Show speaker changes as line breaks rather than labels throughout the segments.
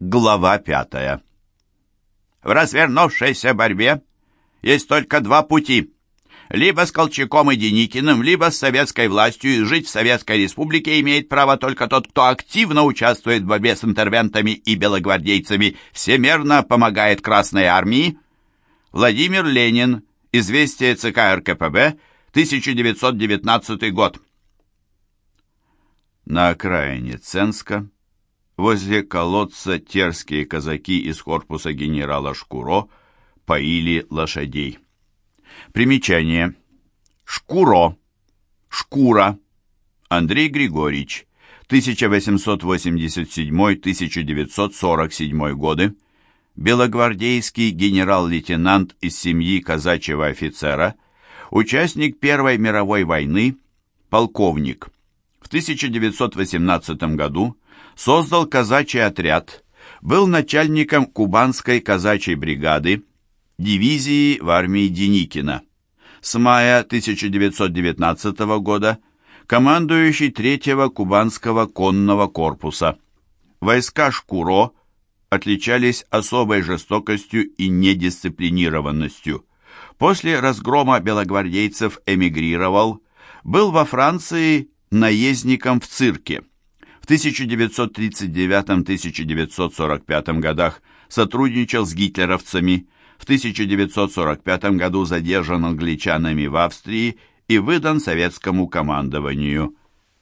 Глава пятая. В развернувшейся борьбе есть только два пути. Либо с Колчаком и Деникиным, либо с советской властью, и жить в Советской Республике имеет право только тот, кто активно участвует в борьбе с интервентами и белогвардейцами, всемерно помогает Красной Армии. Владимир Ленин. Известие ЦК РКПБ. 1919 год.
На окраине Ценска Возле колодца терские казаки из корпуса генерала Шкуро поили лошадей. Примечание. Шкуро. Шкура. Андрей Григорьевич. 1887-1947 годы. Белогвардейский генерал-лейтенант из семьи казачьего офицера. Участник Первой мировой войны. Полковник. В 1918 году создал казачий отряд, был начальником Кубанской казачьей бригады, дивизии в армии Деникина. С мая 1919 года командующий третьего Кубанского конного корпуса. Войска Шкуро отличались особой жестокостью и недисциплинированностью. После разгрома белогвардейцев эмигрировал, был во Франции наездником в цирке. В 1939-1945 годах сотрудничал с гитлеровцами, в 1945 году задержан англичанами в Австрии и выдан советскому командованию.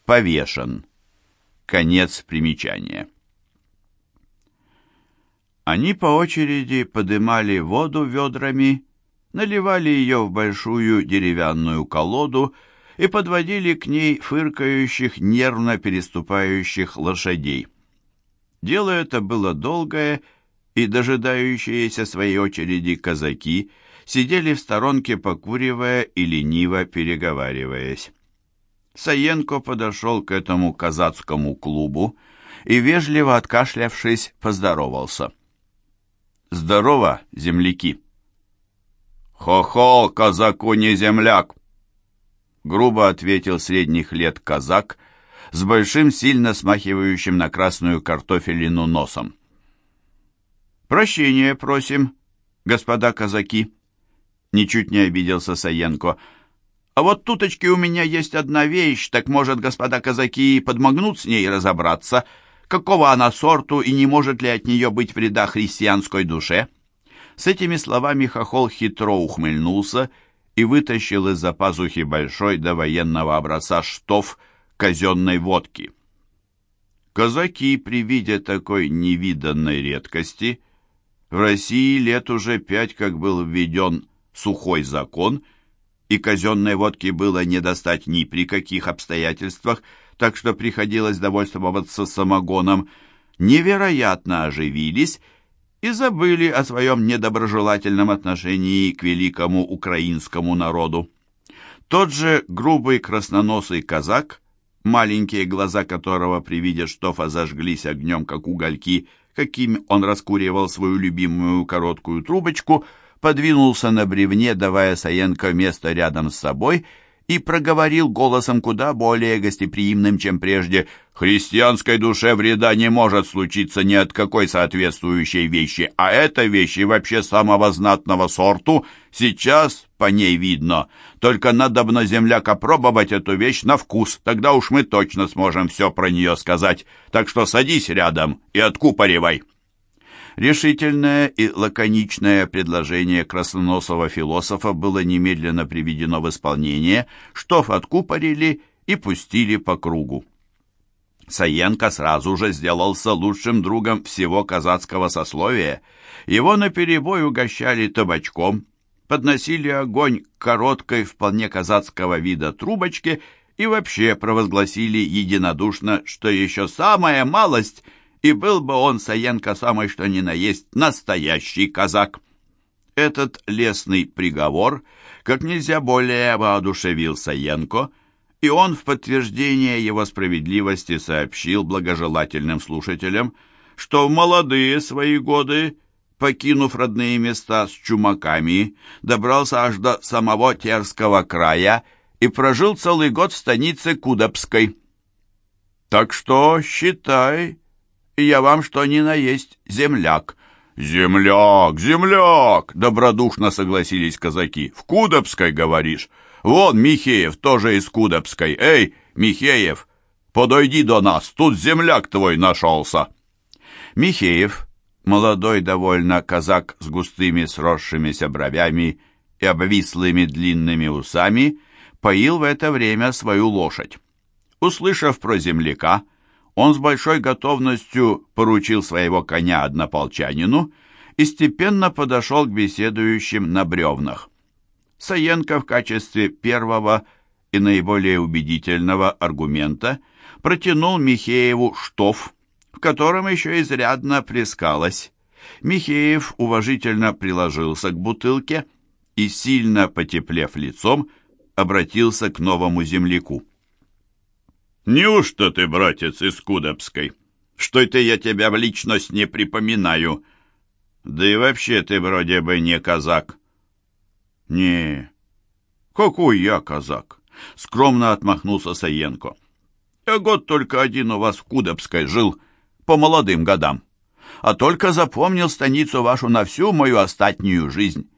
Повешен. Конец примечания. Они по очереди подымали воду ведрами, наливали ее в большую деревянную колоду и подводили к ней фыркающих, нервно переступающих лошадей. Дело это было долгое, и дожидающиеся своей очереди казаки сидели в сторонке, покуривая и лениво переговариваясь. Саенко подошел к этому казацкому клубу и, вежливо откашлявшись, поздоровался. «Здорово, земляки!» «Хо-хо, казаку не земляк!» Грубо ответил средних лет казак с большим, сильно смахивающим на красную картофелину носом. «Прощения просим, господа казаки!» Ничуть не обиделся Саенко. «А вот туточки у меня есть одна вещь, так, может, господа казаки подмогнут с ней разобраться, какого она сорту и не может ли от нее быть вреда христианской душе?» С этими словами Хохол хитро ухмыльнулся вытащил из-за пазухи большой до военного образца штоф казенной водки. Казаки при виде такой невиданной редкости в России лет уже пять как был введен сухой закон, и казенной водки было не достать ни при каких обстоятельствах, так что приходилось довольствоваться самогоном, невероятно оживились и забыли о своем недоброжелательном отношении к великому украинскому народу. Тот же грубый красноносый казак, маленькие глаза которого при виде штофа зажглись огнем, как угольки, каким он раскуривал свою любимую короткую трубочку, подвинулся на бревне, давая Саенко место рядом с собой и проговорил голосом куда более гостеприимным, чем прежде. «Христианской душе вреда не может случиться ни от какой соответствующей вещи, а эта вещь вообще самого знатного сорту сейчас по ней видно. Только надо бы на земляк опробовать эту вещь на вкус, тогда уж мы точно сможем все про нее сказать. Так что садись рядом и откупоривай». Решительное и лаконичное предложение красноносого философа было немедленно приведено в исполнение, штоф откупорили и пустили по кругу. Саенко сразу же сделался лучшим другом всего казацкого сословия. Его наперебой угощали табачком, подносили огонь к короткой, вполне казацкого вида трубочке и вообще провозгласили единодушно, что еще самая малость — и был бы он, Саенко, самый что ни на есть, настоящий казак. Этот лесный приговор как нельзя более воодушевил Саенко, и он в подтверждение его справедливости сообщил благожелательным слушателям, что в молодые свои годы, покинув родные места с чумаками, добрался аж до самого Терского края и прожил целый год в станице Кудобской. «Так что, считай, я вам что ни на есть земляк».
«Земляк, земляк!» — добродушно согласились казаки. «В Кудобской, говоришь? Вон Михеев тоже из Кудобской. Эй, Михеев, подойди до нас, тут земляк твой нашелся!»
Михеев, молодой довольно казак с густыми сросшимися бровями и обвислыми длинными усами, поил в это время свою лошадь. Услышав про земляка, он с большой готовностью поручил своего коня однополчанину и степенно подошел к беседующим на бревнах. Саенко в качестве первого и наиболее убедительного аргумента протянул Михееву штоф, в котором еще изрядно плескалось. Михеев уважительно приложился к бутылке и, сильно потеплев лицом, обратился к новому земляку.
«Неужто ты, братец, из Кудобской? Что это я тебя в личность не припоминаю? Да и вообще ты вроде бы не казак».
«Не, какой я казак?» — скромно отмахнулся Саенко. «Я год только один у вас в Кудобской жил, по молодым годам, а только запомнил станицу вашу на всю мою остатнюю жизнь.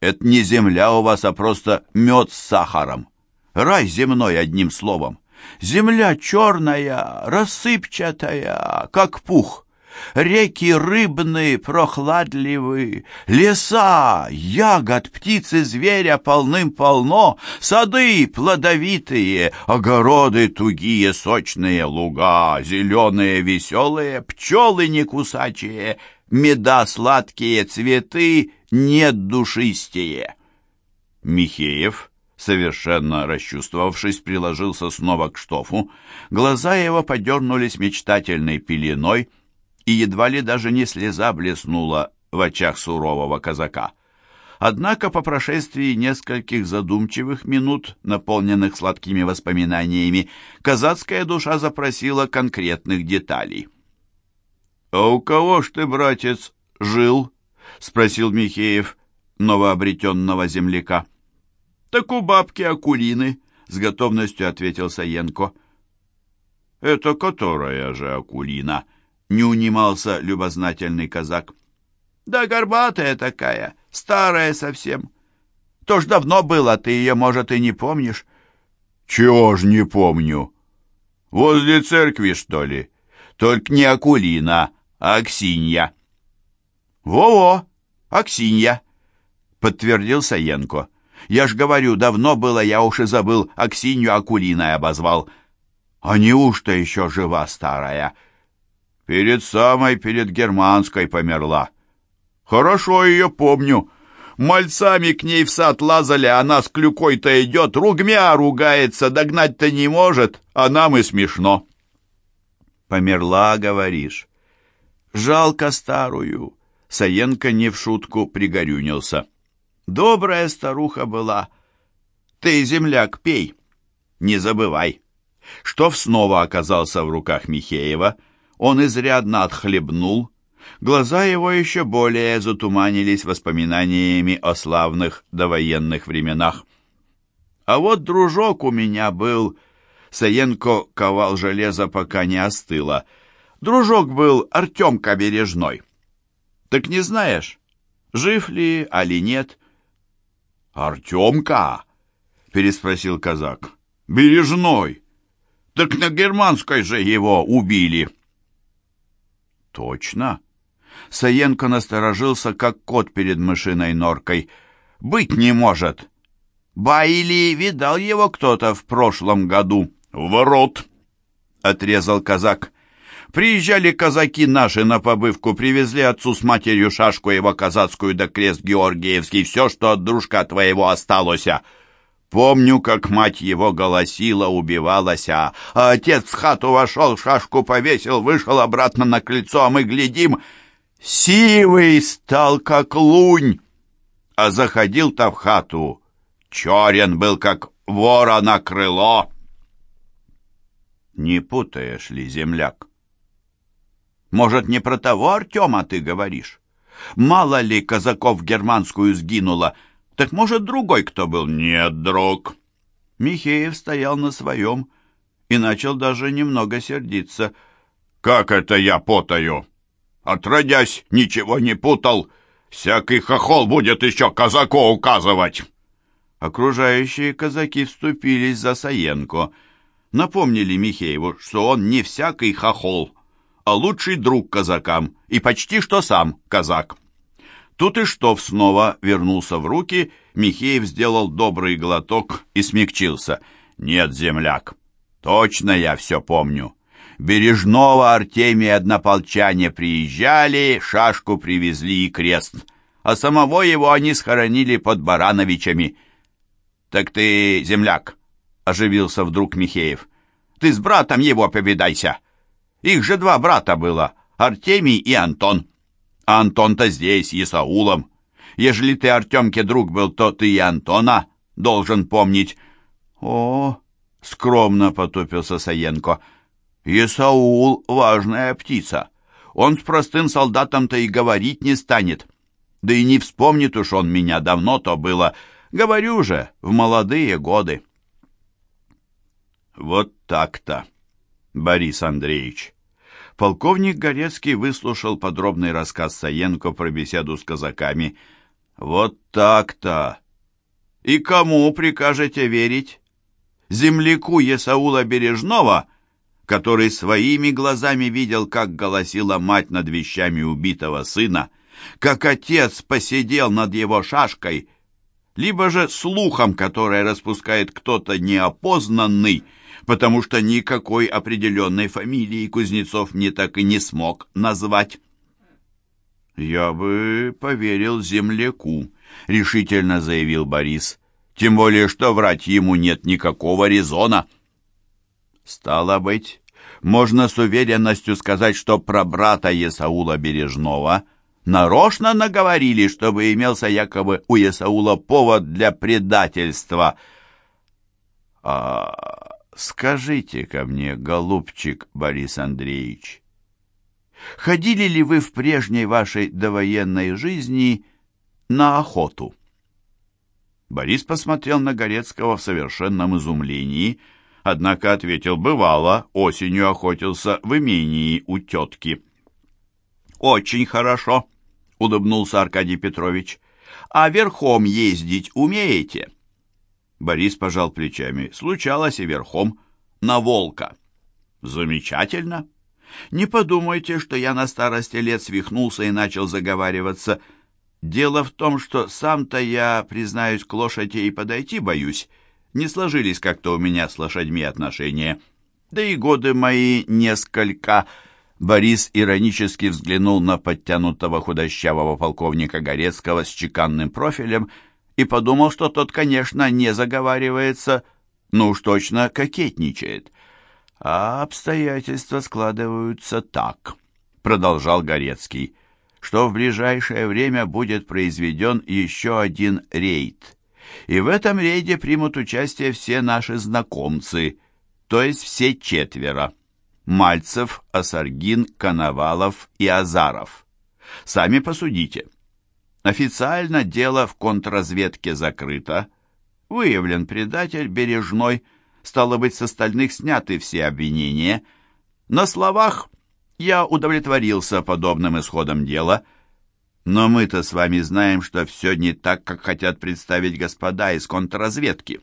Это не земля у вас, а просто мед с сахаром. Рай земной, одним словом. Земля черная, рассыпчатая, как пух. Реки рыбные, прохладливые, леса, ягод, птицы, зверя полным-полно, сады плодовитые, огороды тугие, сочные, луга, зеленые, веселые, пчелы некусачие, меда сладкие, цветы нет душистее. Михеев совершенно расчувствовавшись, приложился снова к штофу. Глаза его подернулись мечтательной пеленой, и едва ли даже не слеза блеснула в очах сурового казака. Однако по прошествии нескольких задумчивых минут, наполненных сладкими воспоминаниями, казацкая душа запросила конкретных деталей. «А у кого ж ты, братец, жил?» — спросил Михеев новообретенного земляка. «Так у бабки Акулины», — с готовностью ответил Саенко. «Это которая же Акулина?» — не унимался любознательный казак. «Да горбатая такая, старая совсем. То ж давно было, ты ее, может, и не помнишь».
«Чего ж не помню? Возле церкви, что ли? Только не Акулина, а Аксинья».
«Во-во, Аксинья», — подтвердил Саенко. Я ж говорю, давно было, я уж и забыл, Аксинью Акулиной обозвал. А неужто еще жива старая? Перед самой, перед германской померла. Хорошо ее помню. Мальцами к ней в сад лазали, она с клюкой-то идет, ругмя ругается, догнать-то не может, а нам и смешно. Померла, говоришь. Жалко старую. Саенко не в шутку пригорюнился. Добрая старуха была. Ты, земляк, пей. Не забывай. Штоф снова оказался в руках Михеева. Он изрядно отхлебнул. Глаза его еще более затуманились воспоминаниями о славных довоенных временах. А вот дружок у меня был... Саенко ковал железо, пока не остыло. Дружок был Артемка Бережной. Так не знаешь, жив ли, али нет?
«Артемка?» — переспросил казак.
«Бережной! Так на германской же его убили!» «Точно?» Саенко насторожился, как кот перед мышиной норкой. «Быть не может!» «Байли видал его кто-то в прошлом году?»
«Ворот!»
— отрезал казак. Приезжали казаки наши на побывку, привезли отцу с матерью шашку его казацкую да крест Георгиевский, все, что от дружка твоего осталось. Помню, как мать его голосила, убивалась, а отец в хату вошел, шашку повесил, вышел обратно на крыльцо, а мы глядим, сивый стал, как лунь, а заходил-то в хату. Черен был, как вора на крыло. Не путаешь ли, земляк? Может, не про того Артема ты говоришь? Мало ли казаков германскую сгинуло, так может, другой кто был? Нет, друг. Михеев стоял на своем и начал даже немного сердиться.
«Как это я путаю? Отродясь, ничего не путал. Всякий хохол будет еще казаку указывать!»
Окружающие казаки вступились за Саенко, напомнили Михееву, что он не всякий хохол, а лучший друг казакам и почти что сам казак. Тут и Штоф снова вернулся в руки, Михеев сделал добрый глоток и смягчился. «Нет, земляк, точно я все помню. Бережного Артемия однополчане приезжали, шашку привезли и крест, а самого его они схоронили под Барановичами». «Так ты, земляк», — оживился вдруг Михеев, — «ты с братом его повидайся. Их же два брата было, Артемий и Антон». А Антон-то здесь, Исаулом. Ежели ты Артемке друг был, то ты и Антона должен помнить. О, скромно потупился Саенко. Исаул — важная птица. Он с простым солдатом-то и говорить не станет. Да и не вспомнит уж он меня, давно то было. Говорю же, в молодые годы. Вот так-то, Борис Андреевич. Полковник Горецкий выслушал подробный рассказ Саенко про беседу с казаками. «Вот так-то! И кому прикажете верить? Земляку Есаула Бережного, который своими глазами видел, как голосила мать над вещами убитого сына, как отец посидел над его шашкой, либо же слухом, которое распускает кто-то неопознанный, потому что никакой определенной фамилии Кузнецов мне так и не смог назвать. «Я бы поверил земляку», — решительно заявил Борис. «Тем более, что врать ему нет никакого резона». «Стало быть, можно с уверенностью сказать, что про брата Есаула Бережного нарочно наговорили, чтобы имелся якобы у Есаула повод для предательства». «А скажите ко мне, голубчик Борис Андреевич, ходили ли вы в прежней вашей довоенной жизни на охоту?» Борис посмотрел на Горецкого в совершенном изумлении, однако ответил, бывало, осенью охотился в имении у тетки. «Очень хорошо», — улыбнулся Аркадий Петрович. «А верхом ездить умеете?» Борис пожал плечами. Случалось и верхом. На волка. Замечательно. Не подумайте, что я на старости лет свихнулся и начал заговариваться. Дело в том, что сам-то я, признаюсь, к лошади и подойти боюсь. Не сложились как-то у меня с лошадьми отношения. Да и годы мои несколько... Борис иронически взглянул на подтянутого худощавого полковника Горецкого с чеканным профилем и подумал, что тот, конечно, не заговаривается, но уж точно кокетничает. А обстоятельства складываются так, продолжал Горецкий, что в ближайшее время будет произведен еще один рейд. И в этом рейде примут участие все наши знакомцы, то есть все четверо. Мальцев, Осаргин, Коновалов и Азаров. Сами посудите. Официально дело в контрразведке закрыто. Выявлен предатель Бережной, стало быть, с остальных сняты все обвинения. На словах я удовлетворился подобным исходом дела, но мы-то с вами знаем, что все не так, как хотят представить господа из контрразведки.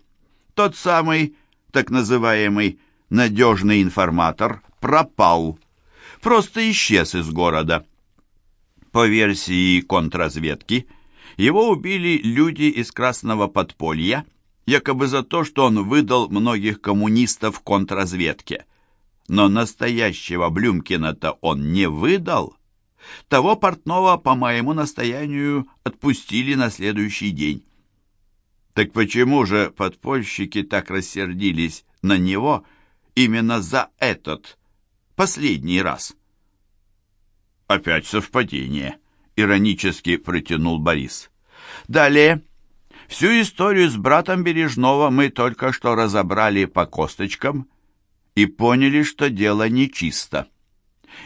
Тот самый, так называемый, надежный информатор пропал, просто исчез из города. По версии контрразведки, его убили люди из Красного подполья, якобы за то, что он выдал многих коммунистов контрразведке. Но настоящего Блюмкина-то он не выдал. Того портного, по моему настоянию, отпустили на следующий день. Так почему же подпольщики так рассердились на него именно за этот последний раз? «Опять совпадение», — иронически протянул Борис. «Далее. Всю историю с братом Бережного мы только что разобрали по косточкам и поняли, что дело нечисто.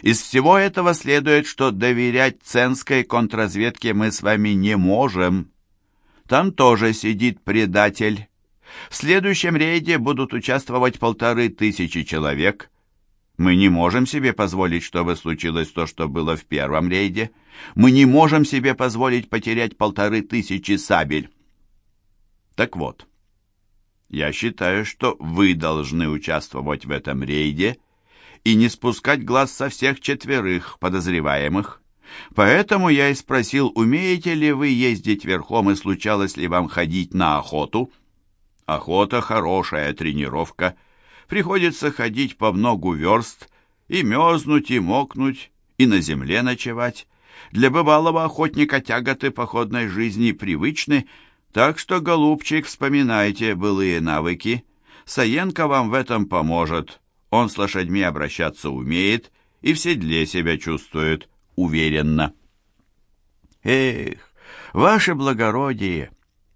Из всего этого следует, что доверять ценской контрразведке мы с вами не можем. Там тоже сидит предатель. В следующем рейде будут участвовать полторы тысячи человек. Мы не можем себе позволить, чтобы случилось то, что было в первом рейде. Мы не можем себе позволить потерять полторы тысячи сабель. Так вот, я считаю, что вы должны участвовать в этом рейде и не спускать глаз со всех четверых подозреваемых. Поэтому я и спросил, умеете ли вы ездить верхом и случалось ли вам ходить на охоту. Охота — хорошая тренировка. Приходится ходить по многу верст, и мерзнуть, и мокнуть, и на земле ночевать. Для бывалого охотника тяготы походной жизни привычны, так что, голубчик, вспоминайте былые навыки. Саенко вам в этом поможет. Он с лошадьми обращаться умеет и в седле себя чувствует уверенно. Эх, ваше благородие,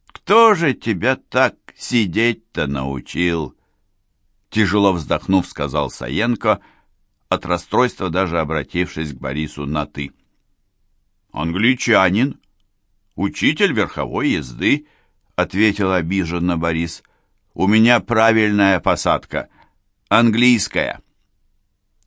кто же тебя так сидеть-то научил? Тяжело вздохнув, сказал Саенко, от расстройства даже обратившись к Борису на «ты». «Англичанин, учитель верховой езды», — ответил обиженно Борис. «У меня правильная посадка, английская».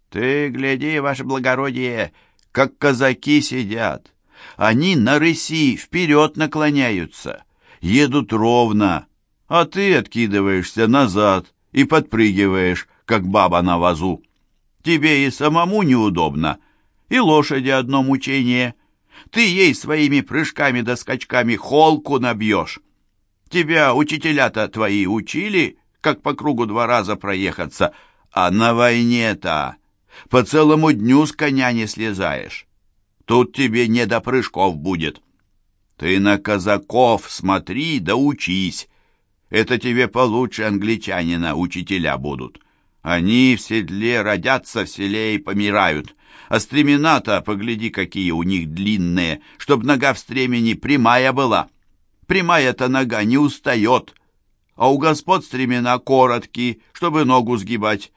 «Ты гляди, ваше благородие, как казаки сидят. Они на рыси вперед наклоняются, едут ровно, а ты откидываешься назад и подпрыгиваешь, как баба на вазу. Тебе и самому неудобно, и лошади одно мучение. Ты ей своими прыжками да скачками холку набьешь. Тебя учителя-то твои учили, как по кругу два раза проехаться, а на войне-то по целому дню с коня не слезаешь. Тут тебе не до прыжков будет. Ты на казаков смотри да учись. Это тебе получше англичанина учителя будут. Они в седле родятся в селе и помирают. А стремена-то, погляди, какие у них длинные, чтоб нога в стремени прямая была. Прямая-то нога не устает, а у господ стремена короткие, чтобы ногу сгибать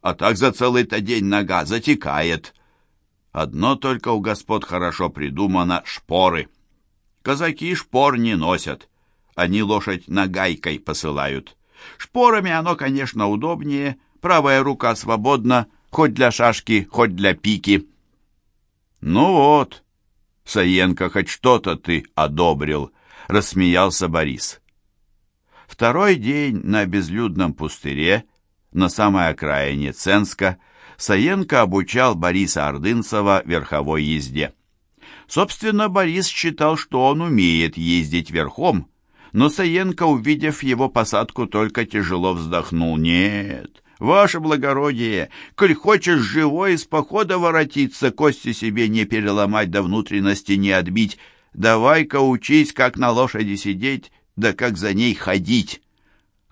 а так за целый-то день нога затекает. Одно только у господ хорошо придумано — шпоры. Казаки шпор не носят, они лошадь нагайкой посылают. Шпорами оно, конечно, удобнее, правая рука свободна, хоть для шашки, хоть для пики. Ну вот, Саенко, хоть что-то ты одобрил, рассмеялся Борис. Второй день на безлюдном пустыре на самой окраине Ценска, Саенко обучал Бориса Ордынцева верховой езде. Собственно, Борис считал, что он умеет ездить верхом, но Саенко, увидев его посадку, только тяжело вздохнул. «Нет, ваше благородие, коль хочешь живой из похода воротиться, кости себе не переломать да внутренности не отбить, давай-ка учись, как на лошади сидеть, да как за ней ходить».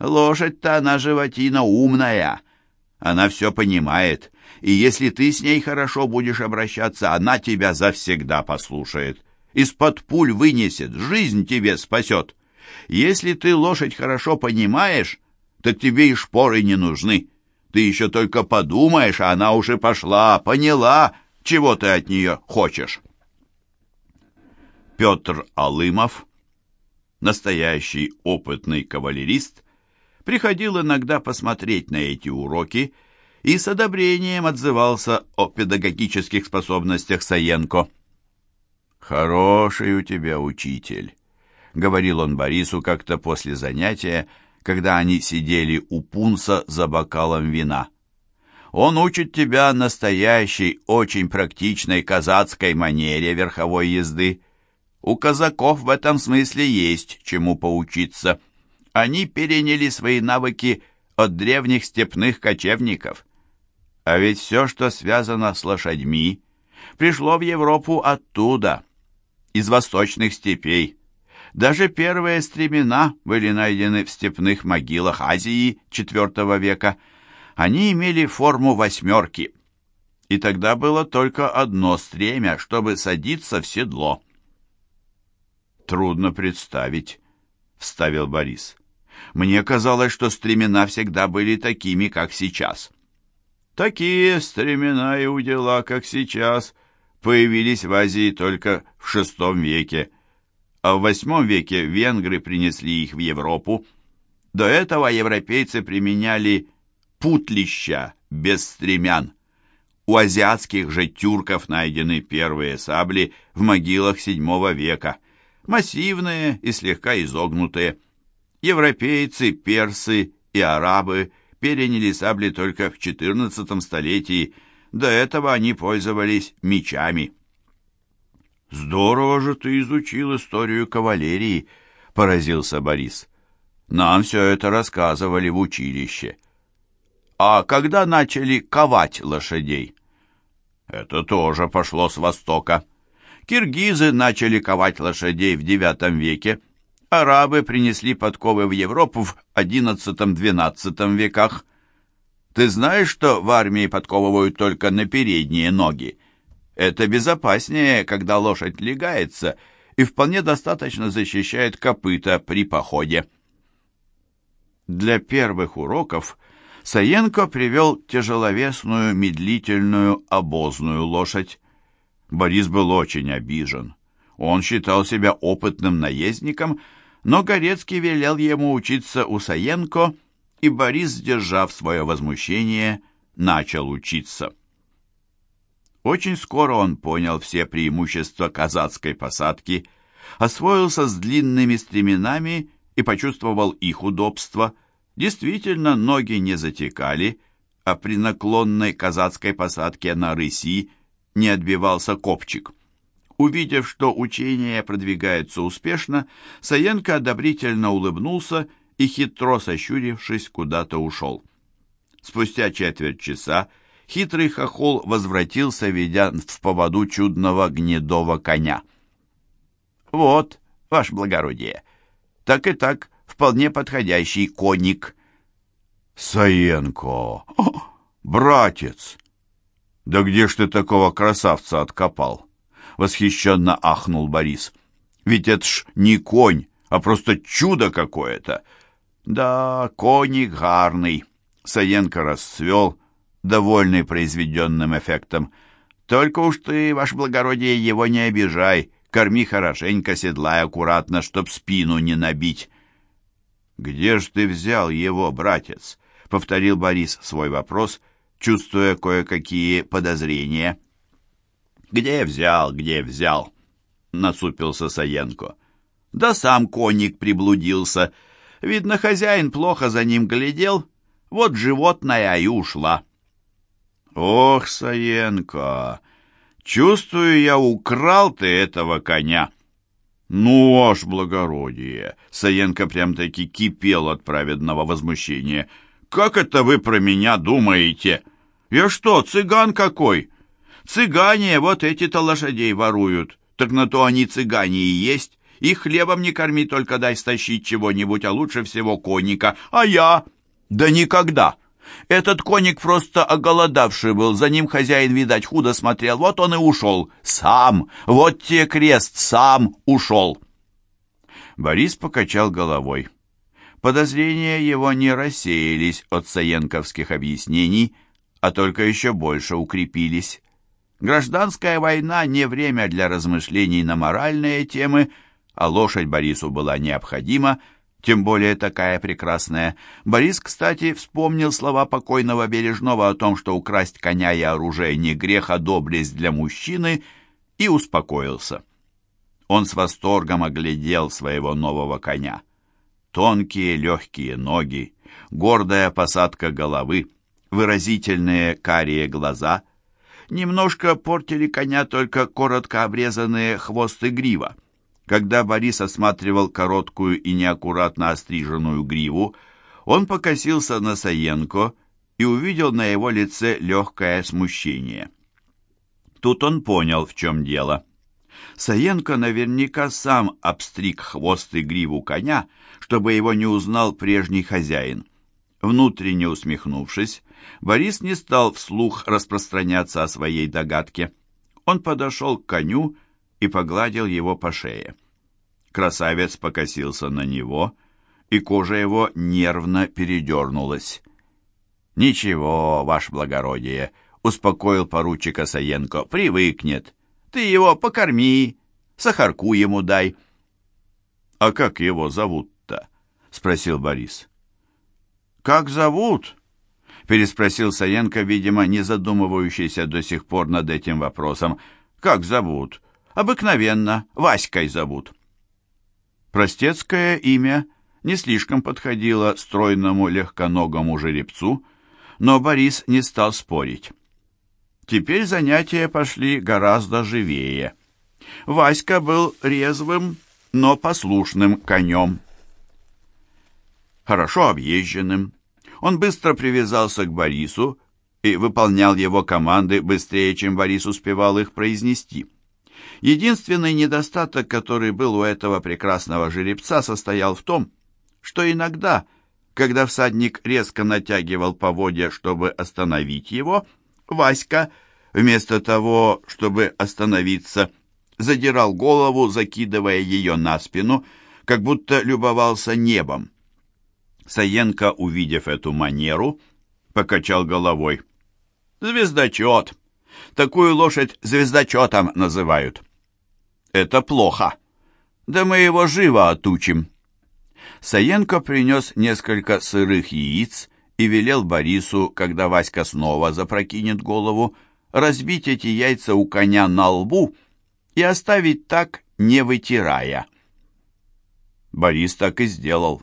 Лошадь-то она животина умная. Она все понимает, и если ты с ней хорошо будешь обращаться, она тебя завсегда послушает. Из-под пуль вынесет, жизнь тебе спасет. Если ты лошадь хорошо понимаешь, так тебе и шпоры не нужны. Ты еще только подумаешь, а она уже пошла, поняла, чего ты от нее хочешь. Петр Алымов, настоящий опытный кавалерист, приходил иногда посмотреть на эти уроки и с одобрением отзывался о педагогических способностях Саенко. «Хороший у тебя учитель», — говорил он Борису как-то после занятия, когда они сидели у пунса за бокалом вина. «Он учит тебя настоящей, очень практичной казацкой манере верховой езды. У казаков в этом смысле есть чему поучиться». Они переняли свои навыки от древних степных кочевников. А ведь все, что связано с лошадьми, пришло в Европу оттуда, из восточных степей. Даже первые стремена были найдены в степных могилах Азии IV века. Они имели форму восьмерки. И тогда было только одно стремя, чтобы садиться в седло. «Трудно представить», — вставил Борис. Мне казалось, что стремена всегда были такими, как сейчас. Такие стремена и удила, как сейчас, появились в Азии только в VI веке, а в VIII веке венгры принесли их в Европу. До этого европейцы применяли путлища без стремян. У азиатских же тюрков найдены первые сабли в могилах VII века, массивные и слегка изогнутые. Европейцы, персы и арабы переняли сабли только в XIV столетии, до этого они пользовались мечами. «Здорово же ты изучил историю кавалерии», — поразился Борис. «Нам все это рассказывали в училище». «А когда начали ковать лошадей?» Это тоже пошло с востока. Киргизы начали ковать лошадей в IX веке, арабы принесли подковы в Европу в XI-XII веках. Ты знаешь, что в армии подковывают только на передние ноги? Это безопаснее, когда лошадь легается, и вполне достаточно защищает копыта при походе. Для первых уроков Саенко привел тяжеловесную, медлительную, обозную лошадь. Борис был очень обижен. Он считал себя опытным наездником, но Горецкий велел ему учиться у Саенко, и Борис, сдержав свое возмущение, начал учиться. Очень скоро он понял все преимущества казацкой посадки, освоился с длинными стременами и почувствовал их удобство – Действительно, ноги не затекали, а при наклонной казацкой посадке на рыси не отбивался копчик. Увидев, что учение продвигается успешно, Саенко одобрительно улыбнулся и, хитро сощурившись, куда-то ушел. Спустя четверть часа хитрый хохол возвратился, ведя в поводу чудного гнедого коня. «Вот, ваше благородие, так и так, вполне подходящий конник.
Саенко, братец! Да где ж ты такого красавца откопал? Восхищенно ахнул Борис. Ведь это ж не конь, а просто чудо какое-то.
Да, коник гарный. Саенко расцвел, довольный произведенным эффектом. Только уж ты, ваше благородие, его не обижай. Корми хорошенько, седлай аккуратно, чтоб спину не набить.
«Где ж ты взял его, братец?» — повторил Борис свой вопрос, чувствуя кое-какие подозрения.
«Где взял, где взял?» — насупился Саенко. «Да сам конник приблудился. Видно, хозяин плохо за ним глядел. Вот животное и ушла».
«Ох, Саенко, чувствую я, украл ты этого коня». «Ну, аж благородие!» Саенко прям-таки кипел от праведного возмущения. «Как это вы про меня думаете? Я что, цыган какой? Цыгане вот эти-то лошадей воруют. Так на то они цыгане и есть. И хлебом не корми, только дай стащить чего-нибудь, а лучше всего конника. А я? Да никогда!» Этот коник просто оголодавший был, за ним хозяин, видать, худо смотрел, вот он и ушел. Сам, вот те крест, сам ушел. Борис покачал головой. Подозрения его не рассеялись от саенковских объяснений, а только еще больше укрепились. Гражданская война не время для размышлений на моральные темы, а лошадь Борису была необходима, тем более такая прекрасная. Борис, кстати, вспомнил слова покойного Бережного о том, что украсть коня и оружие не грех, а доблесть для мужчины, и успокоился. Он с восторгом оглядел своего нового коня. Тонкие легкие ноги, гордая посадка головы, выразительные карие глаза. Немножко портили коня только коротко обрезанные хвост и грива. Когда Борис осматривал короткую и неаккуратно остриженную гриву, он покосился на Саенко и увидел на его лице легкое смущение. Тут он понял, в чем дело. Саенко наверняка сам обстриг хвост и гриву коня, чтобы его не узнал прежний хозяин. Внутренне усмехнувшись, Борис не стал вслух распространяться о своей догадке. Он подошел к коню и погладил его по шее. Красавец покосился на него, и кожа его нервно передернулась. «Ничего, ваше благородие», — успокоил поручика Саенко, — «привыкнет. Ты его покорми, сахарку ему дай». «А как его зовут-то?» — спросил Борис.
«Как зовут?» переспросил Саенко, видимо, не задумывающийся до сих пор над этим вопросом. «Как зовут?» «Обыкновенно, Васькой зовут». Простецкое имя не слишком подходило стройному легконогому жеребцу, но Борис не стал спорить. Теперь занятия пошли гораздо живее. Васька был резвым, но послушным конем. Хорошо объезженным, он быстро привязался к Борису и выполнял его команды быстрее, чем Борис успевал их произнести. Единственный недостаток, который был у этого прекрасного жеребца, состоял в том, что иногда, когда всадник резко натягивал поводья, чтобы остановить его, Васька, вместо того, чтобы остановиться, задирал голову, закидывая ее на спину, как будто любовался небом. Саенко, увидев эту манеру, покачал головой. «Звездочет! Такую лошадь звездочетом называют!» «Это плохо! Да мы его живо отучим!» Саенко принес несколько сырых яиц и велел Борису, когда Васька снова запрокинет голову, разбить эти яйца у коня на лбу и оставить так, не вытирая. Борис так и сделал.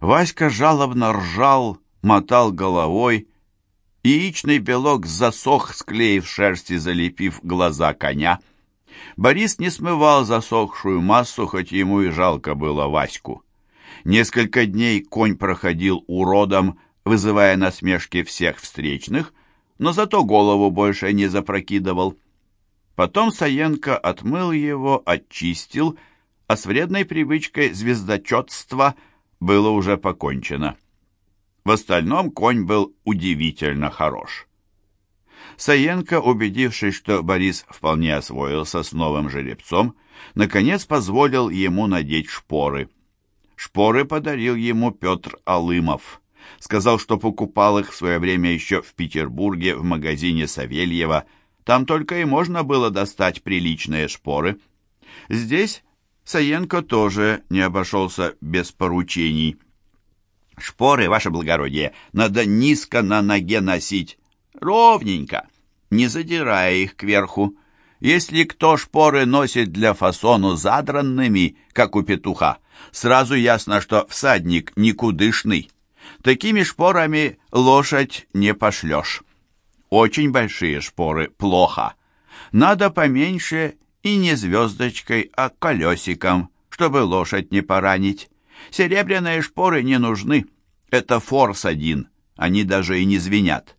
Васька жалобно ржал, мотал головой. Яичный белок засох, склеив шерсть и залепив глаза коня. Борис не смывал засохшую массу, хоть ему и жалко было Ваську. Несколько дней конь проходил уродом, вызывая насмешки всех встречных, но зато голову больше не запрокидывал. Потом Саенко отмыл его, очистил, а с вредной привычкой звездочетства – было уже покончено. В остальном конь был удивительно хорош. Саенко, убедившись, что Борис вполне освоился с новым жеребцом, наконец позволил ему надеть шпоры. Шпоры подарил ему Петр Алымов. Сказал, что покупал их в свое время еще в Петербурге в магазине Савельева. Там только и можно было достать приличные шпоры. Здесь Саенко тоже не обошелся без поручений. «Шпоры, ваше благородие, надо низко на ноге носить, ровненько, не задирая их кверху. Если кто шпоры носит для фасону задранными, как у петуха, сразу ясно, что всадник никудышный. Такими шпорами лошадь не пошлешь. Очень большие шпоры плохо. Надо поменьше и не звездочкой, а колесиком, чтобы лошадь не поранить. Серебряные шпоры не нужны. Это форс один, они даже и не звенят.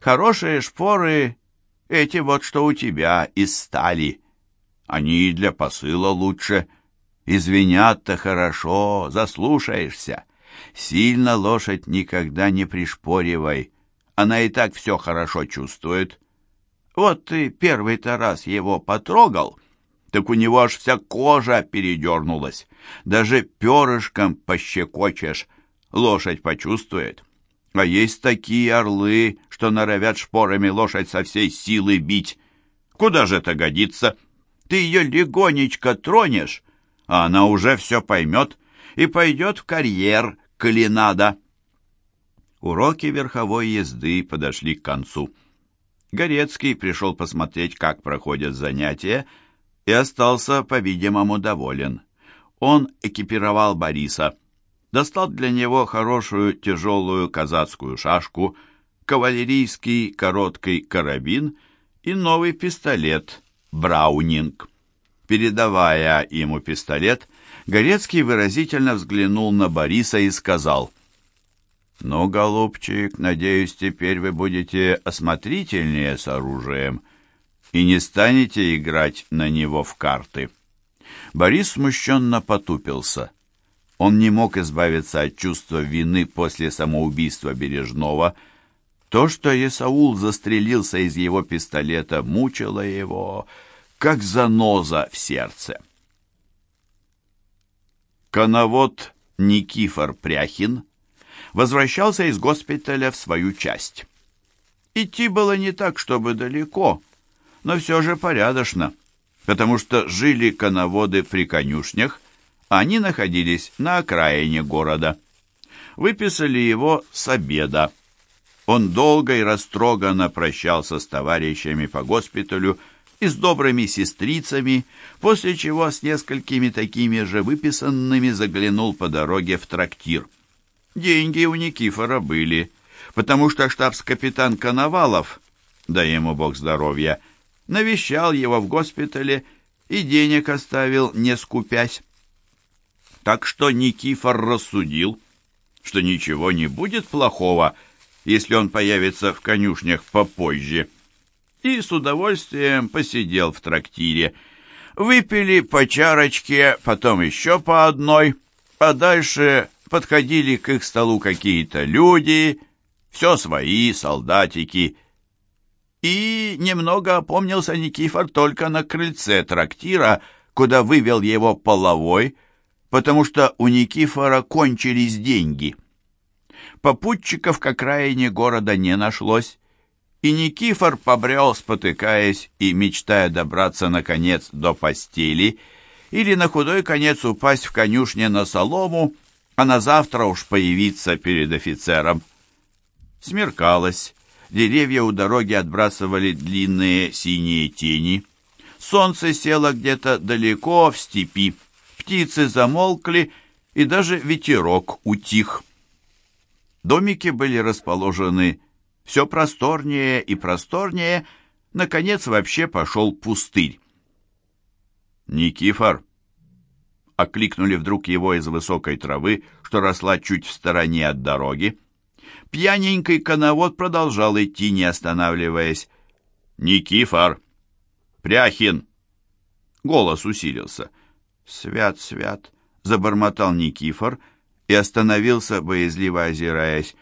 Хорошие шпоры, эти вот что у тебя, из стали. Они и для посыла лучше. И звенят-то хорошо, заслушаешься. Сильно лошадь никогда не пришпоривай. Она и так все хорошо чувствует. Вот ты первый-то раз его потрогал, так у него аж вся кожа передернулась. Даже перышком пощекочешь, лошадь почувствует. А есть такие орлы, что норовят шпорами лошадь со всей силы бить. Куда же это годится? Ты ее легонечко тронешь, а она уже все поймет и пойдет в карьер, коли. Уроки верховой езды подошли к концу. Горецкий пришел посмотреть, как проходят занятия, и остался, по-видимому, доволен. Он экипировал Бориса, достал для него хорошую тяжелую казацкую шашку, кавалерийский короткий карабин и новый пистолет «Браунинг». Передавая ему пистолет, Горецкий выразительно взглянул на Бориса и сказал, «Ну, голубчик, надеюсь, теперь вы будете осмотрительнее с оружием» и не станете играть на него в карты». Борис смущенно потупился. Он не мог избавиться от чувства вины после самоубийства Бережного. То, что Исаул застрелился из его пистолета, мучило его, как заноза в сердце. Коновод Никифор Пряхин возвращался из госпиталя в свою часть. Идти было не так, чтобы далеко — но все же порядочно, потому что жили коноводы при конюшнях, а они находились на окраине города. Выписали его с обеда. Он долго и растроганно прощался с товарищами по госпиталю и с добрыми сестрицами, после чего с несколькими такими же выписанными заглянул по дороге в трактир. Деньги у Никифора были, потому что штабс-капитан Коновалов, дай ему бог здоровья, навещал его в госпитале и денег оставил, не скупясь. Так что Никифор рассудил, что ничего не будет плохого, если он появится в конюшнях попозже. И с удовольствием посидел в трактире. Выпили по чарочке, потом еще по одной, а дальше подходили к их столу какие-то люди, все свои, солдатики. И немного опомнился Никифор только на крыльце трактира, куда вывел его половой, потому что у Никифора кончились деньги. Попутчиков к окраине города не нашлось, и Никифор побрел, спотыкаясь и мечтая добраться, наконец, до постели или на худой конец упасть в конюшне на солому, а на завтра уж появиться перед офицером. Смеркалось, деревья у дороги отбрасывали длинные синие тени. Солнце село где-то далеко в степи птицы замолкли, и даже ветерок утих. Домики были расположены все просторнее и просторнее, наконец вообще пошел пустырь. «Никифор!» — окликнули вдруг его из высокой травы, что росла чуть в стороне от дороги. Пьяненький коновод продолжал идти, не останавливаясь. «Никифор! Пряхин!» Голос усилился. «Свят, свят!» — забормотал Никифор и остановился, боязливо озираясь.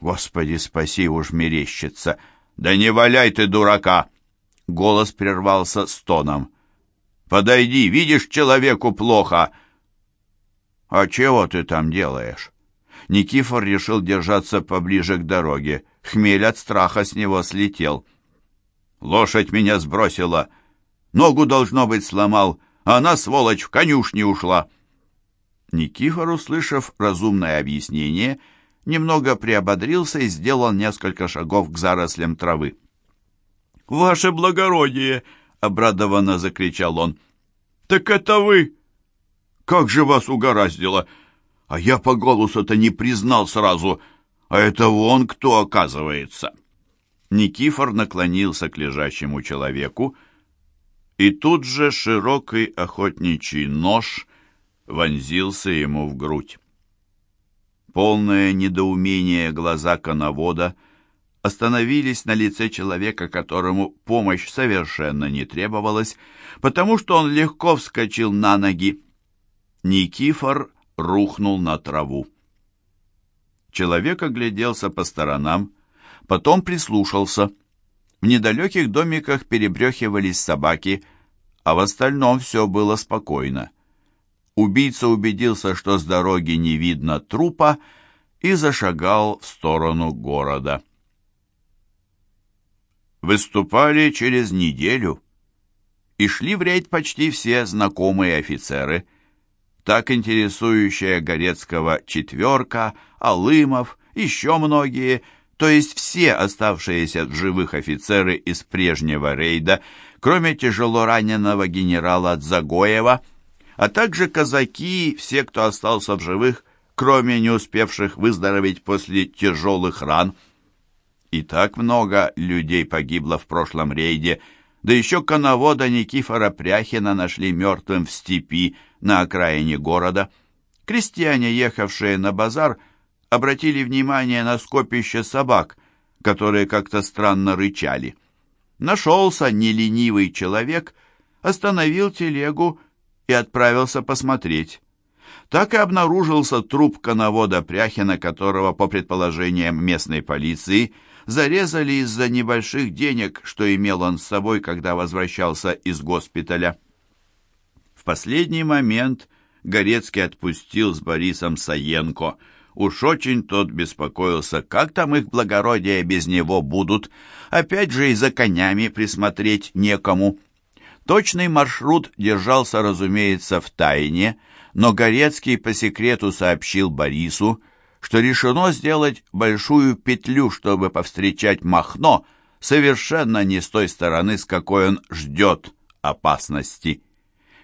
«Господи, спаси, уж мерещится!» «Да не валяй ты, дурака!» Голос прервался стоном. «Подойди, видишь, человеку плохо!» «А чего ты там делаешь?» Никифор решил держаться поближе к дороге. Хмель от страха с него слетел. «Лошадь меня сбросила. Ногу, должно быть, сломал а она, сволочь, в конюшне ушла. Никифор, услышав разумное объяснение, немного приободрился и сделал несколько шагов к зарослям травы. «Ваше благородие!» — обрадованно закричал он. «Так это вы! Как же вас угораздило! А я по голосу-то не признал сразу, а это вон кто оказывается!» Никифор наклонился к лежащему человеку, и тут же широкий охотничий нож вонзился ему в грудь. Полное недоумение глаза коновода остановились на лице человека, которому помощь совершенно не требовалась, потому что он легко вскочил на ноги. Никифор рухнул на траву. Человек огляделся по сторонам, потом прислушался — в недалеких домиках перебрехивались собаки, а в остальном все было спокойно. Убийца убедился, что с дороги не видно трупа, и зашагал в сторону города. Выступали через неделю, и шли в рейд почти все знакомые офицеры, так интересующая Горецкого четверка, Алымов, еще многие – то есть все оставшиеся в живых офицеры из прежнего рейда, кроме тяжело раненого генерала Дзагоева, а также казаки, все, кто остался в живых, кроме не успевших выздороветь после тяжелых ран. И так много людей погибло в прошлом рейде, да еще коновода Никифора Пряхина нашли мертвым в степи на окраине города. Крестьяне, ехавшие на базар, обратили внимание на скопище собак, которые как-то странно рычали. Нашелся неленивый человек, остановил телегу и отправился посмотреть. Так и обнаружился труп коновода Пряхина, которого, по предположениям местной полиции, зарезали из-за небольших денег, что имел он с собой, когда возвращался из госпиталя. В последний момент Горецкий отпустил с Борисом Саенко – Уж очень тот беспокоился, как там их благородие без него будут. Опять же и за конями присмотреть некому. Точный маршрут держался, разумеется, в тайне, но Горецкий по секрету сообщил Борису, что решено сделать большую петлю, чтобы повстречать Махно совершенно не с той стороны, с какой он ждет опасности.